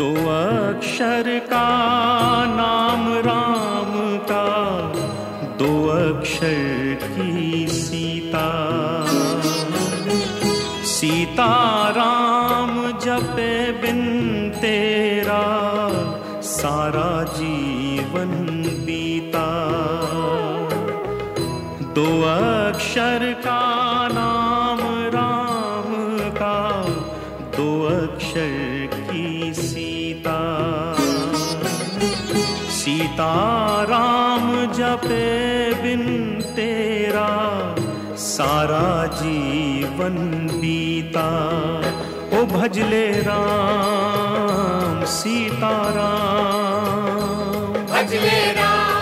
दो अक्षर का नाम राम का, दो अक्षर की सीता। सीता राम जप बिन तेरा, सारा जीवन बीता। दो अक्षर का नाम सीता राम जपे बिन तेरा, सारा जीवन बीता। ओ भजले राम सीता राम भजले राम।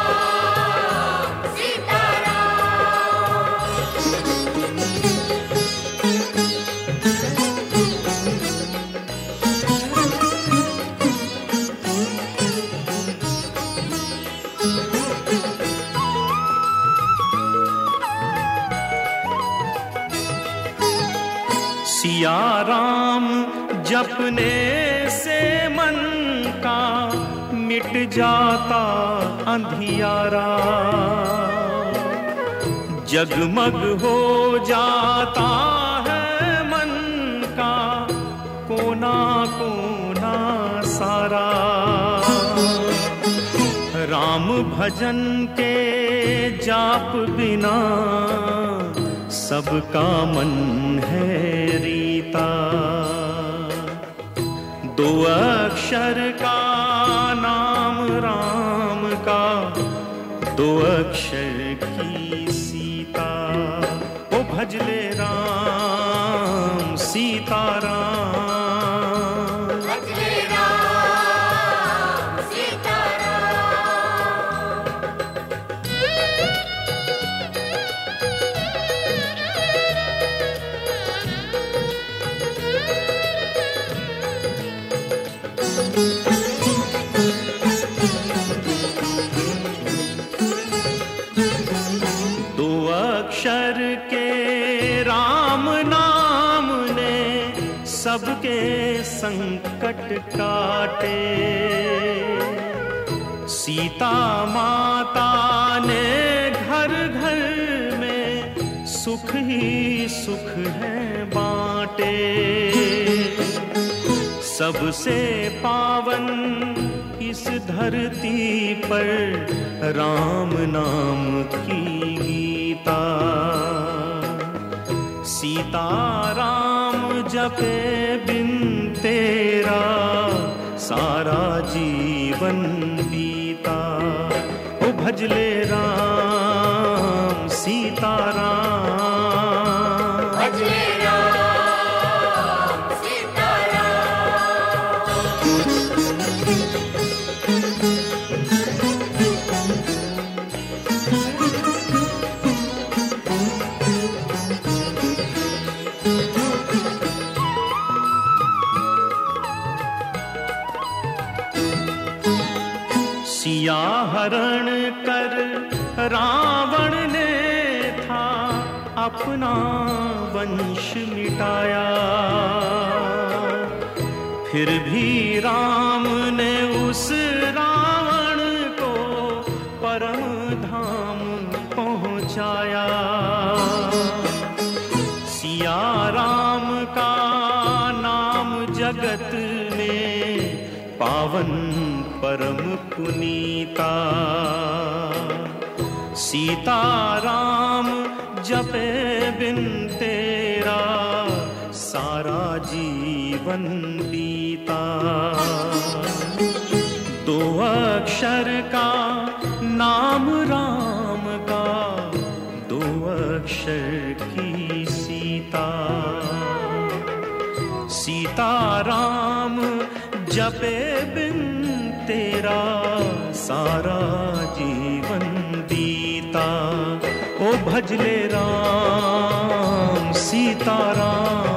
सिया राम, जपने से मन का मिट जाता अंधियारा। जगमग हो जाता है मन का कोना कोना सारा। राम भजन के जाप बिना सबका मन है रीता दो अक्षर का नाम राम का, दो अक्षर की सीता। ओ भजले राम, सीता राम। अक्षर के राम नाम ने सबके संकट काटे। सीता माता ने घर घर में सुख ही सुख है बांटे। सबसे पावन इस धरती पर राम नाम की गीता सीता राम जपे बिन तेरा सारा जीवन बीता। ओ भजले राम सिया हरण कर, रावण ने था अपना वंश मिटाया। फिर भी राम ने उस रावण को परम धाम पहुँचाया। सिया राम का नाम जगत में पावन परम पुनीता। सीता राम जपे बिन तेरा, सारा जीवन बीता। दो अक्षर का नाम राम का, दो अक्षर की सीता। सीता राम जपे बिन मेरा सारा जीवन बीता। ओ भजले राम सीता राम।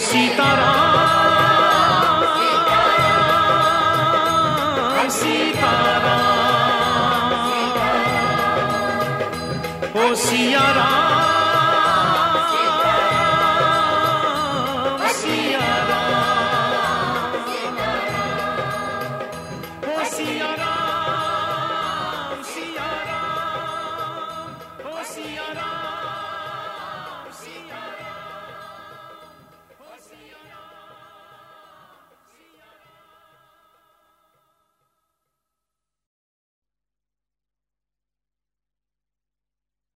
सीता राम। सीता सीता राम। ओ सिया राम।